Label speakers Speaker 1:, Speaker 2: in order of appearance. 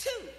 Speaker 1: Two.